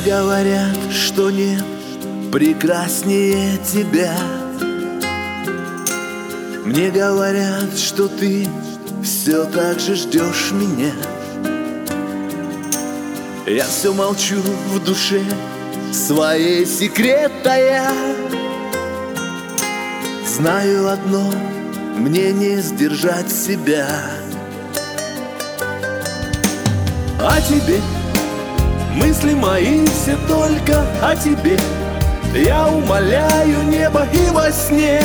говорят, что нет прекраснее тебя. Мне говорят, что ты все так же ждешь меня. Я все молчу в душе своей секретая Знаю одно, мне не сдержать себя. А тебе мысли мои все только о тебе. Я умоляю небо и во сне.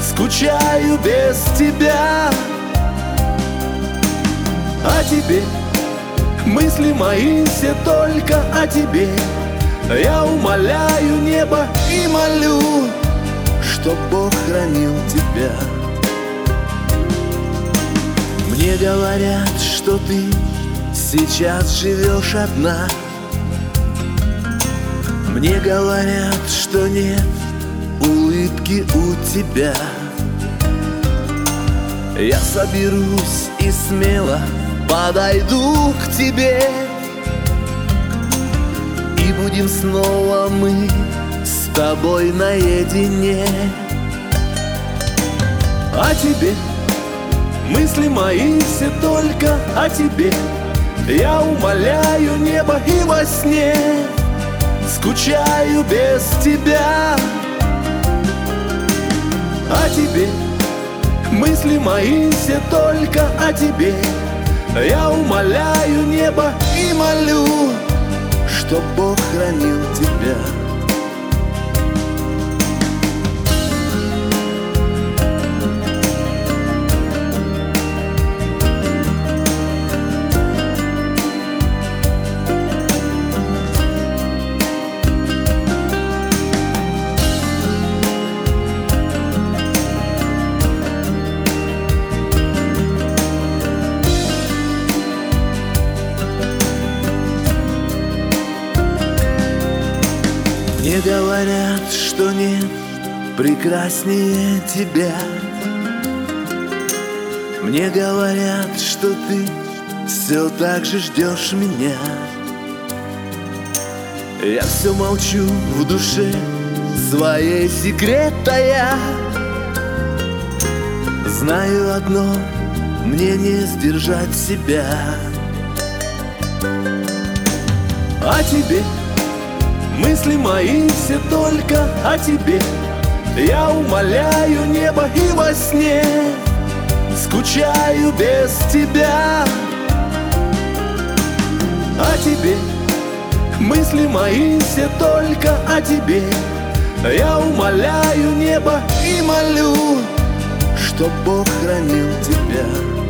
Скучаю без тебя. О тебе. Мысли мои все только о тебе. Я умоляю небо и молю Чтоб Бог хранил тебя. Мне говорят, что ты сейчас живешь одна. Мне говорят, что нет улыбки у тебя. Я соберусь и смело подойду к тебе. И будем снова мы с тобой наедине. А тебе мысли мои все только о тебе Я умоляю небо и во сне Скучаю без тебя. А тебе мысли мои все только о тебе. Я умоляю небо и молю Чтоб Бог хранил тебя Мне говорят, что нет прекраснее тебя. Мне говорят, что ты все так же ждешь меня. Я все молчу в душе своей секретая. Знаю одно, мне не сдержать себя. А тебе Мысли мои все только о тебе. Я умоляю небо и во сне. Скучаю без тебя. А тебе. Мысли мои все только о тебе. Я умоляю небо и молю Чтоб Бог хранил тебя